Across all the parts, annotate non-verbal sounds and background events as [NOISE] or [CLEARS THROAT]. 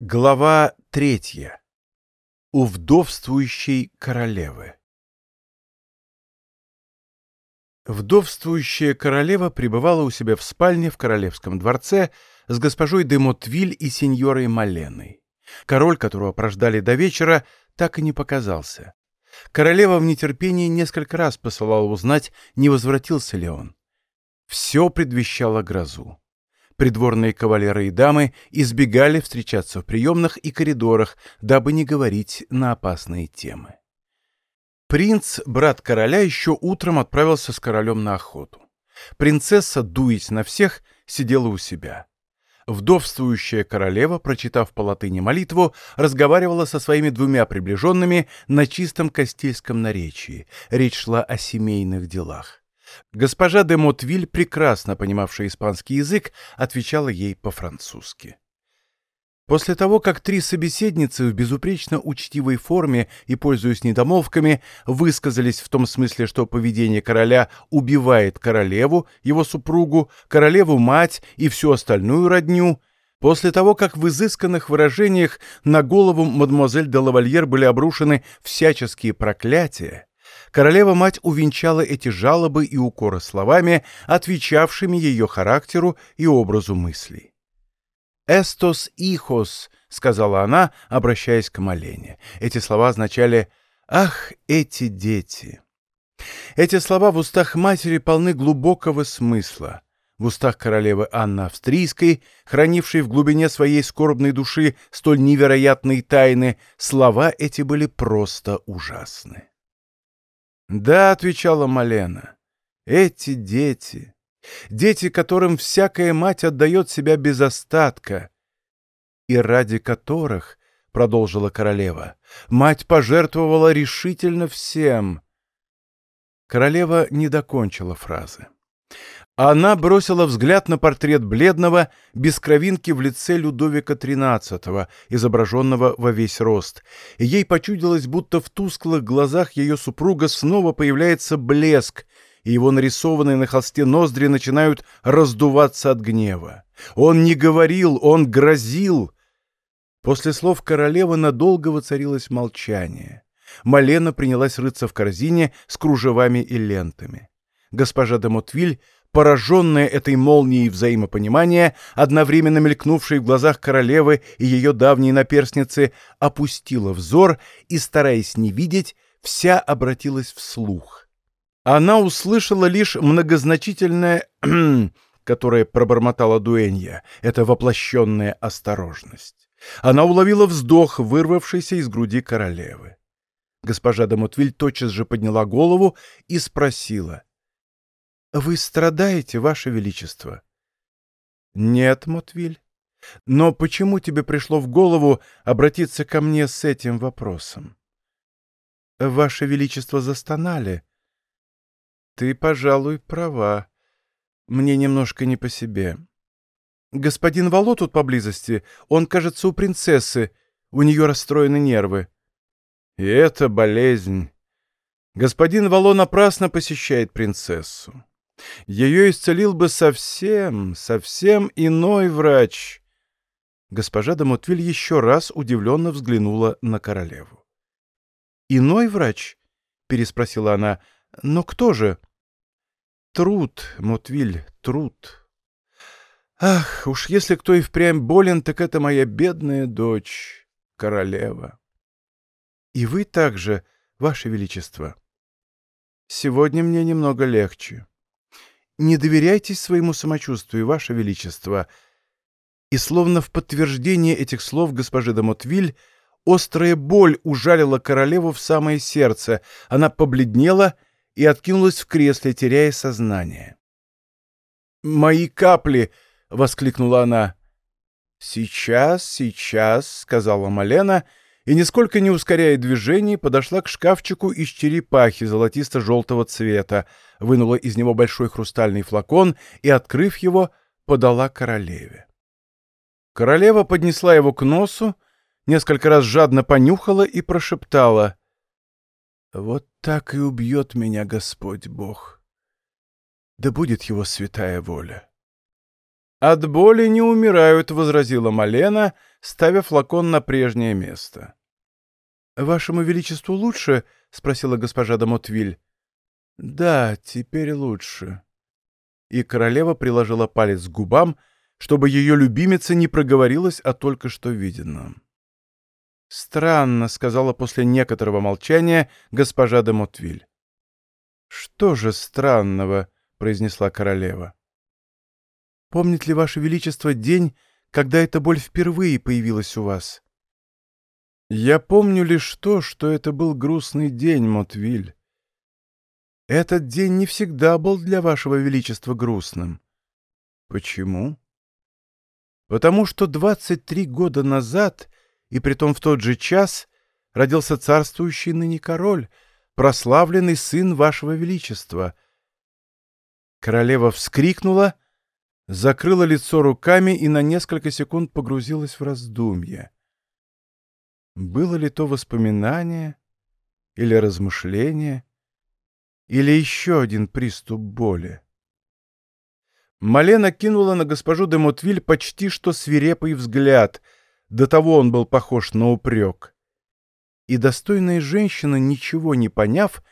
Глава третья. У вдовствующей королевы. Вдовствующая королева пребывала у себя в спальне в королевском дворце с госпожой де Мотвиль и сеньорой Маленой. Король, которого прождали до вечера, так и не показался. Королева в нетерпении несколько раз посылала узнать, не возвратился ли он. Все предвещало грозу. Придворные кавалеры и дамы избегали встречаться в приемных и коридорах, дабы не говорить на опасные темы. Принц, брат короля, еще утром отправился с королем на охоту. Принцесса, дуясь на всех, сидела у себя. Вдовствующая королева, прочитав по латыни молитву, разговаривала со своими двумя приближенными на чистом кастильском наречии. Речь шла о семейных делах. Госпожа де Мотвиль, прекрасно понимавшая испанский язык, отвечала ей по-французски. После того, как три собеседницы в безупречно учтивой форме и, пользуясь недомолвками, высказались в том смысле, что поведение короля убивает королеву, его супругу, королеву-мать и всю остальную родню, после того, как в изысканных выражениях на голову мадемуазель де лавальер были обрушены всяческие проклятия, королева-мать увенчала эти жалобы и укоры словами, отвечавшими ее характеру и образу мыслей. «Эстос ихос», — сказала она, обращаясь к Малене. Эти слова означали «Ах, эти дети». Эти слова в устах матери полны глубокого смысла. В устах королевы Анны Австрийской, хранившей в глубине своей скорбной души столь невероятные тайны, слова эти были просто ужасны. «Да», — отвечала Малена, — «эти дети, дети, которым всякая мать отдает себя без остатка, и ради которых, — продолжила королева, — мать пожертвовала решительно всем». Королева не докончила фразы. Она бросила взгляд на портрет бледного, без кровинки в лице Людовика XIII, изображенного во весь рост, и ей почудилось, будто в тусклых глазах ее супруга снова появляется блеск, и его нарисованные на холсте ноздри начинают раздуваться от гнева. Он не говорил, он грозил. После слов королевы надолго воцарилось молчание. Малена принялась рыться в корзине с кружевами и лентами. Госпожа де Мотвиль пораженная этой молнией взаимопонимания, одновременно мелькнувшей в глазах королевы и ее давней наперсницы, опустила взор и, стараясь не видеть, вся обратилась вслух. Она услышала лишь многозначительное [CLEARS THROAT] которое пробормотала Дуэнья, это воплощенная осторожность. Она уловила вздох, вырвавшийся из груди королевы. Госпожа де Мотвиль тотчас же подняла голову и спросила. «Вы страдаете, Ваше Величество?» «Нет, Мотвиль. Но почему тебе пришло в голову обратиться ко мне с этим вопросом?» «Ваше Величество застонали». «Ты, пожалуй, права. Мне немножко не по себе. Господин Вало тут поблизости. Он, кажется, у принцессы. У нее расстроены нервы». «И это болезнь. Господин Вало напрасно посещает принцессу. Ее исцелил бы совсем, совсем иной врач. Госпожа де Мотвиль еще раз удивленно взглянула на королеву. «Иной врач?» — переспросила она. «Но кто же?» «Труд, Мотвиль, труд. Ах, уж если кто и впрямь болен, так это моя бедная дочь, королева. И вы также, ваше величество. Сегодня мне немного легче не доверяйтесь своему самочувствию, Ваше Величество». И словно в подтверждение этих слов госпожи де Мотвиль, острая боль ужалила королеву в самое сердце. Она побледнела и откинулась в кресле, теряя сознание. «Мои капли!» — воскликнула она. «Сейчас, сейчас», — сказала Малена, и, нисколько не ускоряя движений, подошла к шкафчику из черепахи золотисто-желтого цвета, вынула из него большой хрустальный флакон и, открыв его, подала королеве. Королева поднесла его к носу, несколько раз жадно понюхала и прошептала «Вот так и убьет меня Господь Бог. Да будет его святая воля». «От боли не умирают», — возразила Малена, ставя флакон на прежнее место. «Вашему Величеству лучше?» — спросила госпожа Дамотвиль. «Да, теперь лучше». И королева приложила палец к губам, чтобы ее любимица не проговорилась о только что виденном. «Странно», — сказала после некоторого молчания госпожа де Мотвиль. «Что же странного?» — произнесла королева. «Помнит ли Ваше Величество день, когда эта боль впервые появилась у вас?» «Я помню лишь то, что это был грустный день, Мотвиль. Этот день не всегда был для Вашего Величества грустным. Почему?» «Потому что двадцать три года назад и притом в тот же час родился царствующий ныне король, прославленный сын вашего величества». Королева вскрикнула, закрыла лицо руками и на несколько секунд погрузилась в раздумье. Было ли то воспоминание или размышление, или еще один приступ боли? Малена кинула на госпожу де Мотвиль почти что свирепый взгляд — до того он был похож на упрек. И достойная женщина, ничего не поняв,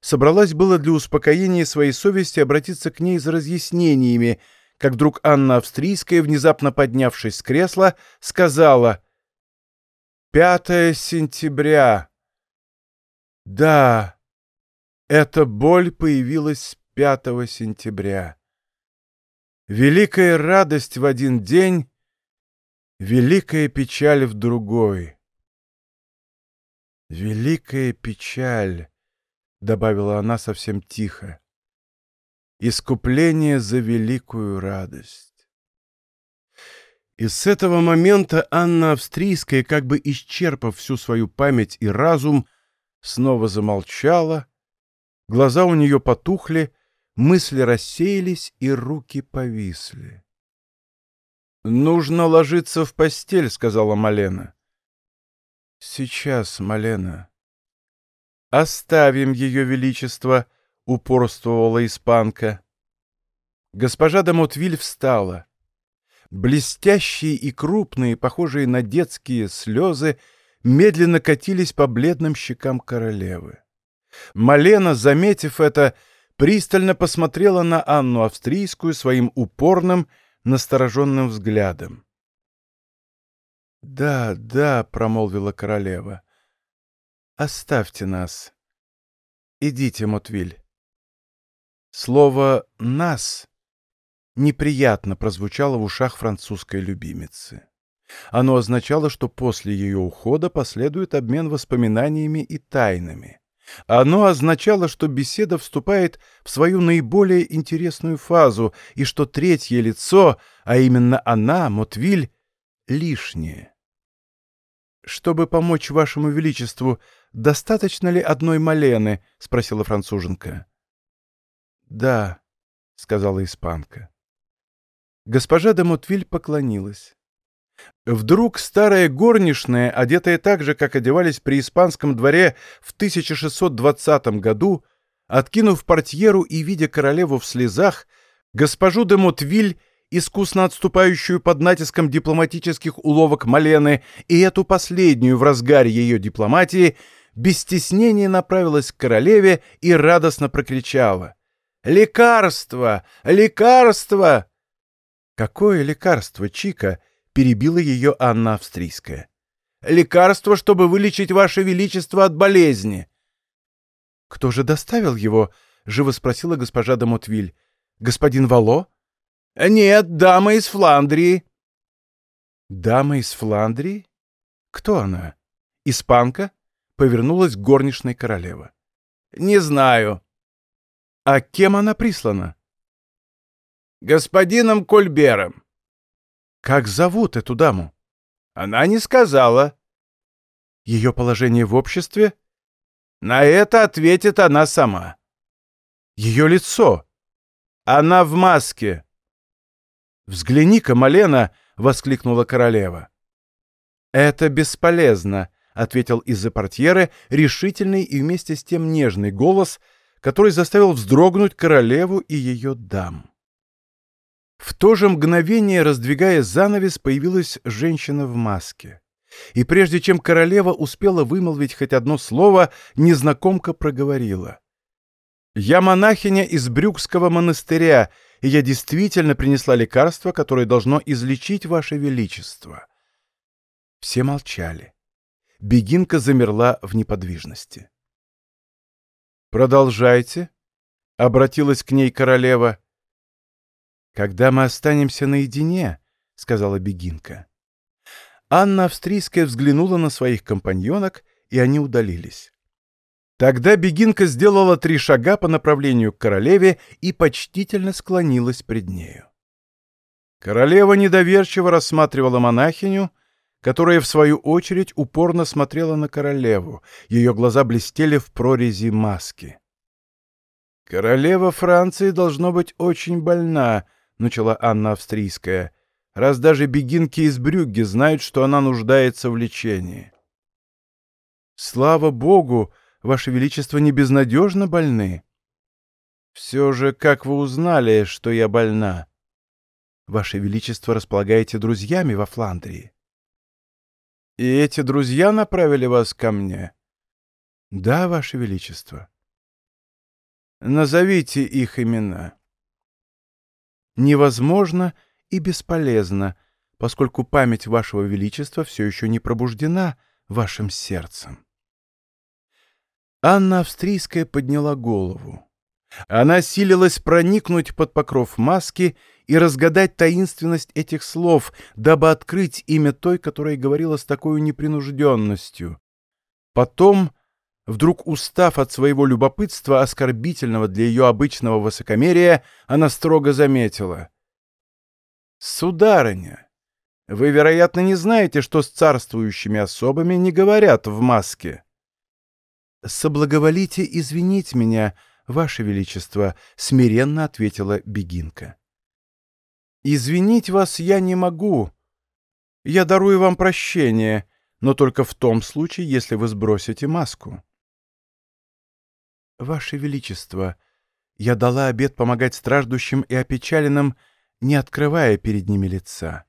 собралась было для успокоения своей совести обратиться к ней за разъяснениями, как вдруг Анна Австрийская, внезапно поднявшись с кресла, сказала «Пятое сентября». Да, эта боль появилась 5 сентября. Великая радость в один день Великая печаль в другой. Великая печаль, добавила она совсем тихо. Искупление за великую радость. И с этого момента Анна Австрийская, как бы исчерпав всю свою память и разум, снова замолчала, глаза у нее потухли, мысли рассеялись и руки повисли. «Нужно ложиться в постель», — сказала Малена. «Сейчас, Малена». «Оставим ее величество», — упорствовала испанка. Госпожа де Мотвиль встала. Блестящие и крупные, похожие на детские слезы, медленно катились по бледным щекам королевы. Малена, заметив это, пристально посмотрела на Анну Австрийскую своим упорным, настороженным взглядом. «Да, да», — промолвила королева, — «оставьте нас. Идите, Мотвиль». Слово «нас» неприятно прозвучало в ушах французской любимицы. Оно означало, что после ее ухода последует обмен воспоминаниями и тайнами. Оно означало, что беседа вступает в свою наиболее интересную фазу, и что третье лицо, а именно она, Мотвиль, лишнее. «Чтобы помочь вашему величеству, достаточно ли одной малены?» — спросила француженка. «Да», — сказала испанка. Госпожа де Мотвиль поклонилась. Вдруг старая горничная, одетая так же, как одевались при испанском дворе в 1620 году, откинув портьеру и видя королеву в слезах, госпожу де Мотвиль, искусно отступающую под натиском дипломатических уловок Малены, и эту последнюю в разгаре ее дипломатии, без стеснения направилась к королеве и радостно прокричала «Лекарство! Лекарство!» «Какое лекарство, Чика?» перебила ее Анна Австрийская. «Лекарство, чтобы вылечить Ваше Величество от болезни!» «Кто же доставил его?» — живо спросила госпожа де Мотвиль. «Господин Вало?» «Нет, дама из Фландрии». «Дама из Фландрии? Кто она? Испанка?» — повернулась горничная королева. «Не знаю». «А кем она прислана?» «Господином Кольбером». Как зовут эту даму? Она не сказала. Ее положение в обществе? На это ответит она сама. Ее лицо? Она в маске. «Взгляни-ка, Малена!» — воскликнула королева. «Это бесполезно», — ответил из-за портьеры решительный и вместе с тем нежный голос, который заставил вздрогнуть королеву и ее дам. В то же мгновение, раздвигая занавес, появилась женщина в маске. И прежде чем королева успела вымолвить хоть одно слово, незнакомка проговорила. «Я монахиня из Брюкского монастыря, и я действительно принесла лекарство, которое должно излечить Ваше Величество». Все молчали. Бегинка замерла в неподвижности. «Продолжайте», — обратилась к ней королева. «Когда мы останемся наедине», — сказала Бегинка. Анна Австрийская взглянула на своих компаньонок, и они удалились. Тогда Бегинка сделала три шага по направлению к королеве и почтительно склонилась пред нею. Королева недоверчиво рассматривала монахиню, которая, в свою очередь, упорно смотрела на королеву. Ее глаза блестели в прорези маски. «Королева Франции должно быть очень больна», — начала Анна Австрийская раз даже бегинки из Брюгге знают, что она нуждается в лечении. Слава Богу, Ваше Величество не безнадежно больны. Все же, как вы узнали, что я больна? Ваше Величество располагаете друзьями во Фландрии. И эти друзья направили вас ко мне? Да, Ваше Величество. Назовите их имена. Невозможно и бесполезно, поскольку память вашего величества все еще не пробуждена вашим сердцем. Анна Австрийская подняла голову. Она силилась проникнуть под покров маски и разгадать таинственность этих слов, дабы открыть имя той, которая говорила с такой непринужденностью. Потом, вдруг устав от своего любопытства, оскорбительного для ее обычного высокомерия, она строго заметила. «Сударыня, вы, вероятно, не знаете, что с царствующими особами не говорят в маске». «Соблаговолите извинить меня, Ваше Величество», — смиренно ответила Бегинка. «Извинить вас я не могу. Я дарую вам прощение, но только в том случае, если вы сбросите маску». «Ваше Величество, я дала обет помогать страждущим и опечаленным, — не открывая перед ними лица.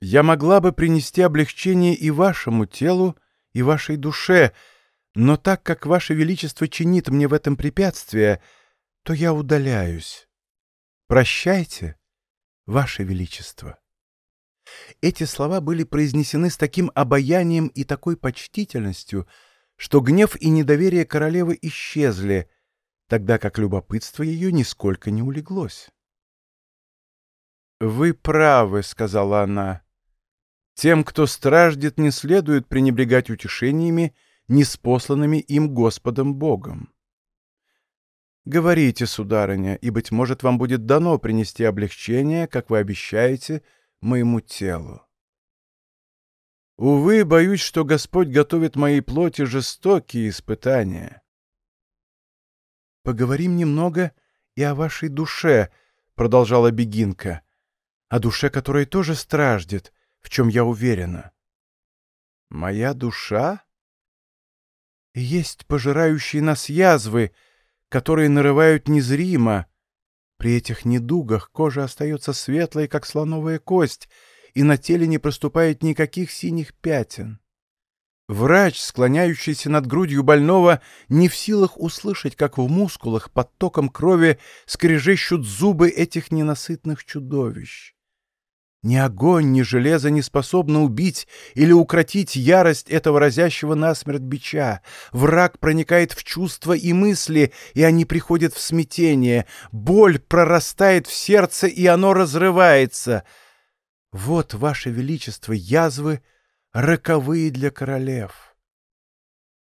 Я могла бы принести облегчение и вашему телу, и вашей душе, но так как ваше величество чинит мне в этом препятствие, то я удаляюсь. Прощайте, ваше величество. Эти слова были произнесены с таким обаянием и такой почтительностью, что гнев и недоверие королевы исчезли, тогда как любопытство ее нисколько не улеглось. «Вы правы», — сказала она. «Тем, кто страждет, не следует пренебрегать утешениями, неспосланными им Господом Богом. Говорите, сударыня, и, быть может, вам будет дано принести облегчение, как вы обещаете, моему телу. Увы, боюсь, что Господь готовит моей плоти жестокие испытания. Поговорим немного и о вашей душе, — продолжала Бегинка о душе которой тоже страждет, в чем я уверена. Моя душа? Есть пожирающие нас язвы, которые нарывают незримо. При этих недугах кожа остается светлой, как слоновая кость, и на теле не проступает никаких синих пятен. Врач, склоняющийся над грудью больного, не в силах услышать, как в мускулах под током крови скрежещут зубы этих ненасытных чудовищ. Ни огонь, ни железо не способно убить или укротить ярость этого разящего насмерть бича. Враг проникает в чувства и мысли, и они приходят в смятение. Боль прорастает в сердце, и оно разрывается. Вот, Ваше Величество, язвы роковые для королев.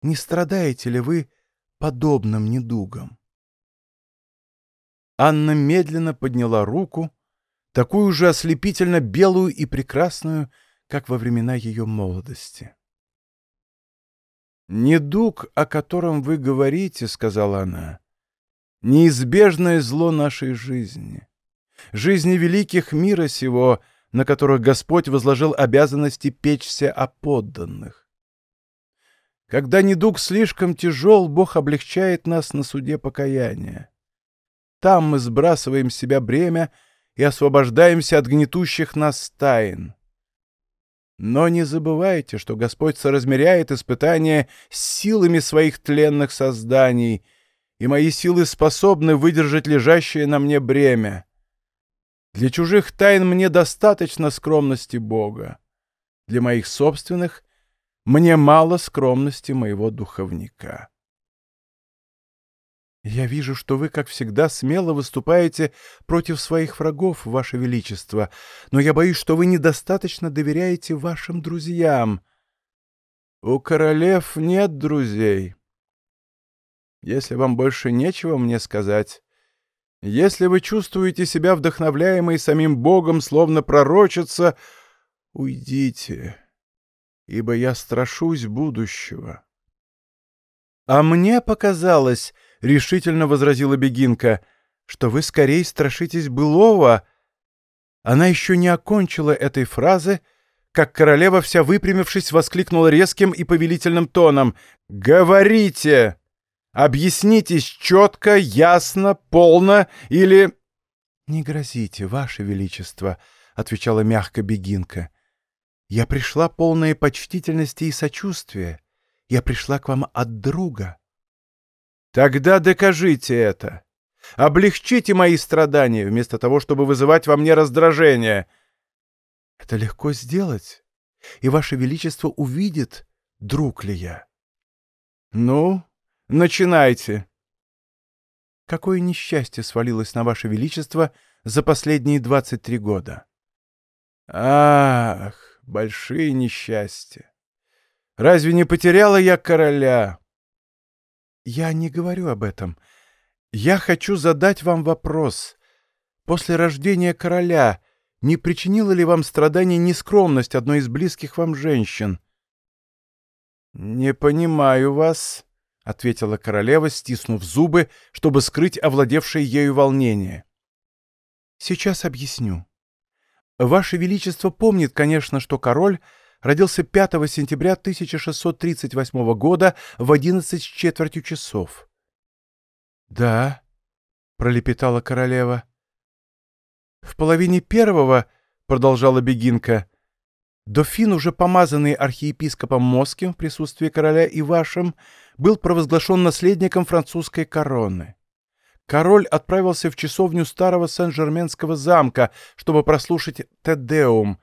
Не страдаете ли вы подобным недугом? Анна медленно подняла руку, такую же ослепительно белую и прекрасную, как во времена ее молодости. «Недуг, о котором вы говорите, — сказала она, — неизбежное зло нашей жизни, жизни великих мира сего, на которых Господь возложил обязанности печься о подданных. Когда недуг слишком тяжел, Бог облегчает нас на суде покаяния. Там мы сбрасываем с себя бремя и освобождаемся от гнетущих нас тайн. Но не забывайте, что Господь соразмеряет испытания силами своих тленных созданий, и мои силы способны выдержать лежащее на мне бремя. Для чужих тайн мне достаточно скромности Бога. Для моих собственных мне мало скромности моего духовника. Я вижу, что вы, как всегда, смело выступаете против своих врагов, Ваше Величество, но я боюсь, что вы недостаточно доверяете вашим друзьям. У королев нет друзей. Если вам больше нечего мне сказать, если вы чувствуете себя вдохновляемой самим Богом, словно пророчица, уйдите, ибо я страшусь будущего. А мне показалось, — решительно возразила Бегинка, — что вы скорее страшитесь былого. Она еще не окончила этой фразы, как королева, вся выпрямившись, воскликнула резким и повелительным тоном. «Говорите!» Объяснитесь четко, ясно, полно или...» «Не грозите, Ваше Величество», — отвечала мягко Бегинка. «Я пришла полная почтительности и сочувствия. Я пришла к вам от друга». «Тогда докажите это. Облегчите мои страдания, вместо того, чтобы вызывать во мне раздражение». «Это легко сделать, и Ваше Величество увидит, друг ли я». «Ну, Начинайте!» Какое несчастье свалилось на Ваше Величество за последние двадцать три года? Ах, большие несчастья! Разве не потеряла я короля? Я не говорю об этом. Я хочу задать вам вопрос. После рождения короля не причинила ли вам страданий нескромность одной из близких вам женщин? Не понимаю вас. — ответила королева, стиснув зубы, чтобы скрыть овладевшее ею волнение. «Сейчас объясню. Ваше Величество помнит, конечно, что король родился 5 сентября 1638 года в 11 с четвертью часов». «Да», — пролепетала королева. «В половине первого», — продолжала Бегинка, — «дофин, уже помазанный архиепископом Моским в присутствии короля и вашим, — был провозглашен наследником французской короны. Король отправился в часовню старого Сен-Жерменского замка, чтобы прослушать «Тедеум»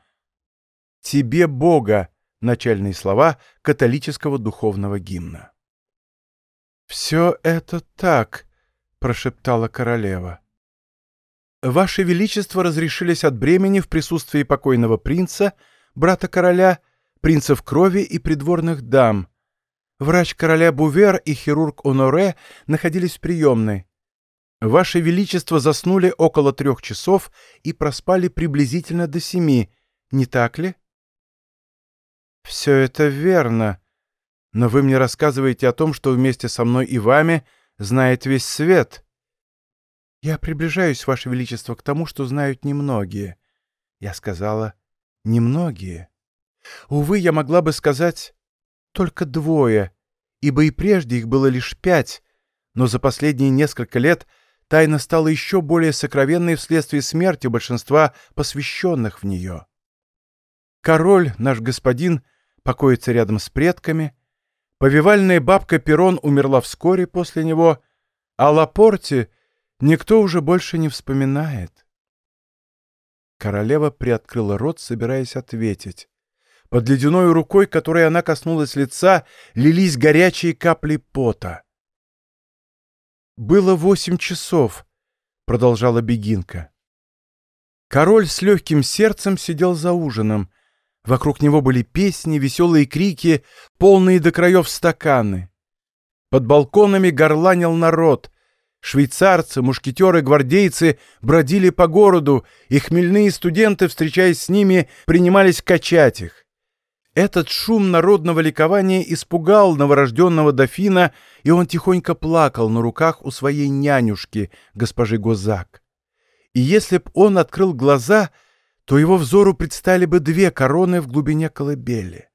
«Тебе, Бога» — начальные слова католического духовного гимна. «Все это так», — прошептала королева. «Ваше Величество разрешились от бремени в присутствии покойного принца, брата короля, принцев крови и придворных дам, Врач короля Бувер и хирург Оноре находились в приемной. Ваше Величество заснули около трех часов и проспали приблизительно до семи, не так ли? Все это верно. Но вы мне рассказываете о том, что вместе со мной и вами знает весь свет. Я приближаюсь, Ваше Величество, к тому, что знают немногие. Я сказала «немногие». Увы, я могла бы сказать только двое, ибо и прежде их было лишь пять, но за последние несколько лет тайна стала еще более сокровенной вследствие смерти большинства посвященных в нее. Король, наш господин, покоится рядом с предками, повивальная бабка Перрон умерла вскоре после него, а Лапорте никто уже больше не вспоминает. Королева приоткрыла рот, собираясь ответить. Под ледяной рукой, которой она коснулась лица, лились горячие капли пота. «Было восемь часов», — продолжала Бегинка. Король с легким сердцем сидел за ужином. Вокруг него были песни, веселые крики, полные до краев стаканы. Под балконами горланил народ. Швейцарцы, мушкетеры, гвардейцы бродили по городу, и хмельные студенты, встречаясь с ними, принимались качать их. Этот шум народного ликования испугал новорожденного дофина, и он тихонько плакал на руках у своей нянюшки, госпожи Гозак. И если б он открыл глаза, то его взору предстали бы две короны в глубине колыбели.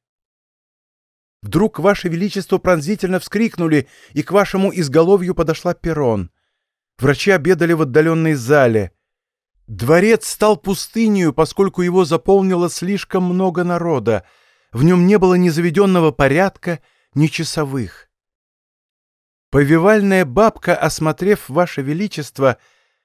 Вдруг, Ваше Величество, пронзительно вскрикнули, и к вашему изголовью подошла перрон. Врачи обедали в отдаленной зале. Дворец стал пустынью, поскольку его заполнило слишком много народа. В нем не было ни заведенного порядка, ни часовых. Повивальная бабка, осмотрев ваше величество,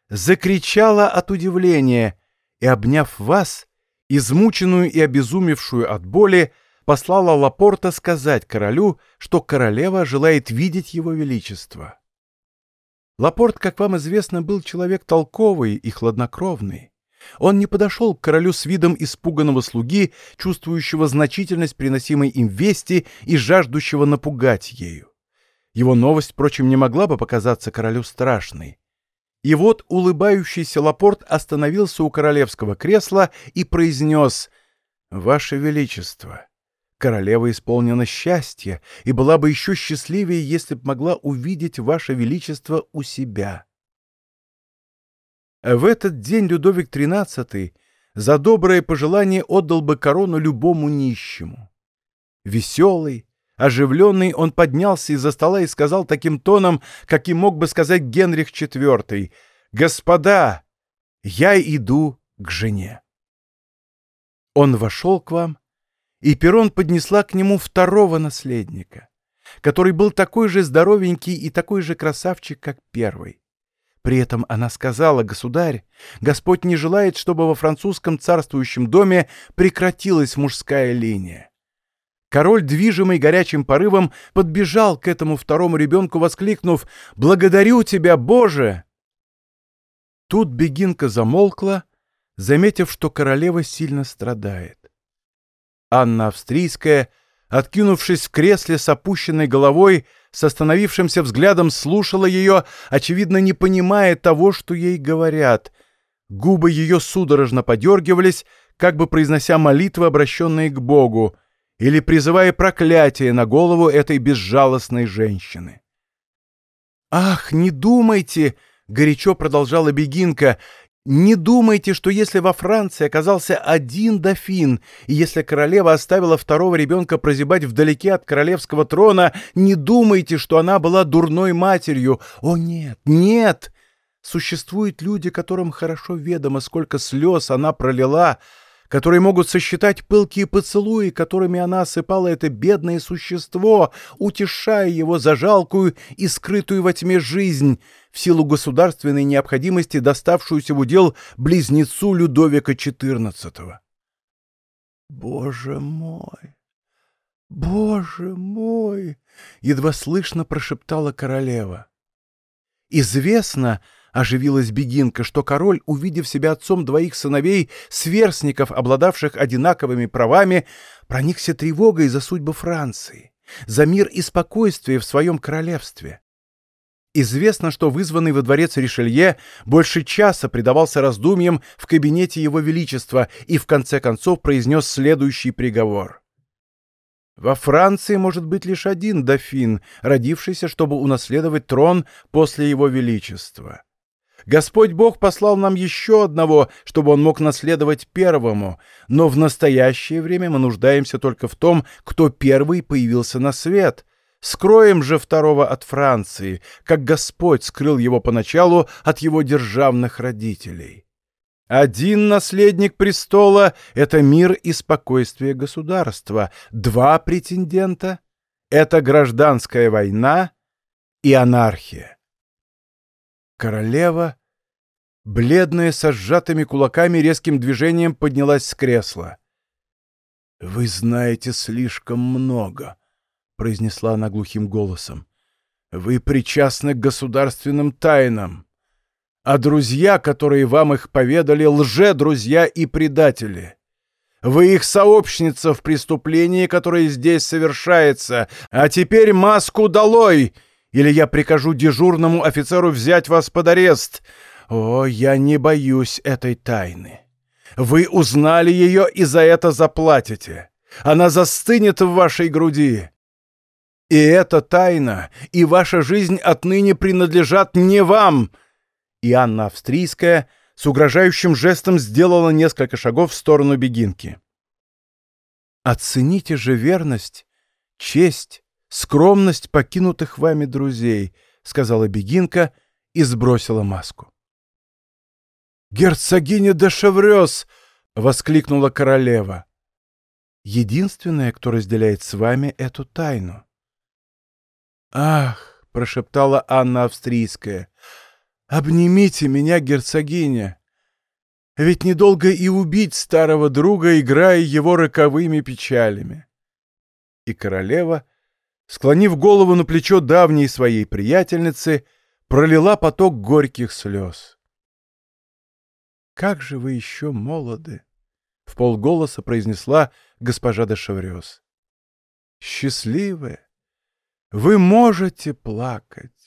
закричала от удивления и, обняв вас, измученную и обезумевшую от боли, послала Лапорта сказать королю, что королева желает видеть его величество. Лапорт, как вам известно, был человек толковый и хладнокровный. Он не подошел к королю с видом испуганного слуги, чувствующего значительность приносимой им вести и жаждущего напугать ею. Его новость, впрочем, не могла бы показаться королю страшной. И вот улыбающийся Лапорт остановился у королевского кресла и произнес «Ваше Величество, королева исполнена счастья и была бы еще счастливее, если б могла увидеть Ваше Величество у себя». В этот день Людовик XIII за доброе пожелание отдал бы корону любому нищему. Веселый, Оживленный, он поднялся из-за стола и сказал таким тоном, каким мог бы сказать Генрих IV, «Господа, я иду к жене». Он вошел к вам, и Перрон поднесла к нему второго наследника, который был такой же здоровенький и такой же красавчик, как первый. При этом она сказала, «Государь, Господь не желает, чтобы во французском царствующем доме прекратилась мужская линия. Король, движимый горячим порывом, подбежал к этому второму ребенку, воскликнув «Благодарю тебя, Боже!». Тут бегинка замолкла, заметив, что королева сильно страдает. Анна Австрийская, откинувшись в кресле с опущенной головой, с остановившимся взглядом слушала ее, очевидно, не понимая того, что ей говорят. Губы ее судорожно подергивались, как бы произнося молитвы, обращенные к Богу — или призывая проклятие на голову этой безжалостной женщины. «Ах, не думайте!» — горячо продолжала Бегинка. «Не думайте, что если во Франции оказался один дофин, и если королева оставила второго ребенка прозябать вдалеке от королевского трона, не думайте, что она была дурной матерью. О, нет, нет!» Существуют люди, которым хорошо ведомо, сколько слез она пролила, которые могут сосчитать пылкие поцелуи, которыми она осыпала это бедное существо, утешая его за жалкую и скрытую во тьме жизнь, в силу государственной необходимости, доставшуюся в удел близнецу Людовика XIV. «Боже мой! Боже мой!» — едва слышно прошептала королева. «Известно, — Оживилась бегинка, что король, увидев себя отцом двоих сыновей, сверстников, обладавших одинаковыми правами, проникся тревогой за судьбу Франции, за мир и спокойствие в своем королевстве. Известно, что вызванный во дворец Ришелье больше часа предавался раздумьям в кабинете его величества и в конце концов произнес следующий приговор. Во Франции может быть лишь один дофин, родившийся, чтобы унаследовать трон после его величества. Господь Бог послал нам еще одного, чтобы он мог наследовать первому, но в настоящее время мы нуждаемся только в том, кто первый появился на свет. Скроем же второго от Франции, как Господь скрыл его поначалу от его державных родителей. Один наследник престола — это мир и спокойствие государства. Два претендента — это гражданская война и анархия. Королева, бледная, со сжатыми кулаками, резким движением поднялась с кресла. — Вы знаете слишком много, — произнесла она глухим голосом. — Вы причастны к государственным тайнам. А друзья, которые вам их поведали, лже-друзья и предатели. Вы их сообщница в преступлении, которое здесь совершается. А теперь маску долой! — или я прикажу дежурному офицеру взять вас под арест. О, я не боюсь этой тайны. Вы узнали ее и за это заплатите. Она застынет в вашей груди. И эта тайна, и ваша жизнь отныне принадлежат не вам. И Анна Австрийская с угрожающим жестом сделала несколько шагов в сторону бегинки. Оцените же верность, честь, скромность покинутых вами друзей», — сказала Бегинка и сбросила маску. «Герцогиня де Шеврёс!» — воскликнула королева. «Единственная, кто разделяет с вами эту тайну». «Ах!» — прошептала Анна Австрийская. «Обнимите меня, герцогиня! Ведь недолго и убить старого друга, играя его роковыми печалями!» И королева, склонив голову на плечо давней своей приятельницы, пролила поток горьких слез. «Как же вы еще молоды!» — в полголоса произнесла госпожа де Шеврёс. «Счастливые! Вы можете плакать!»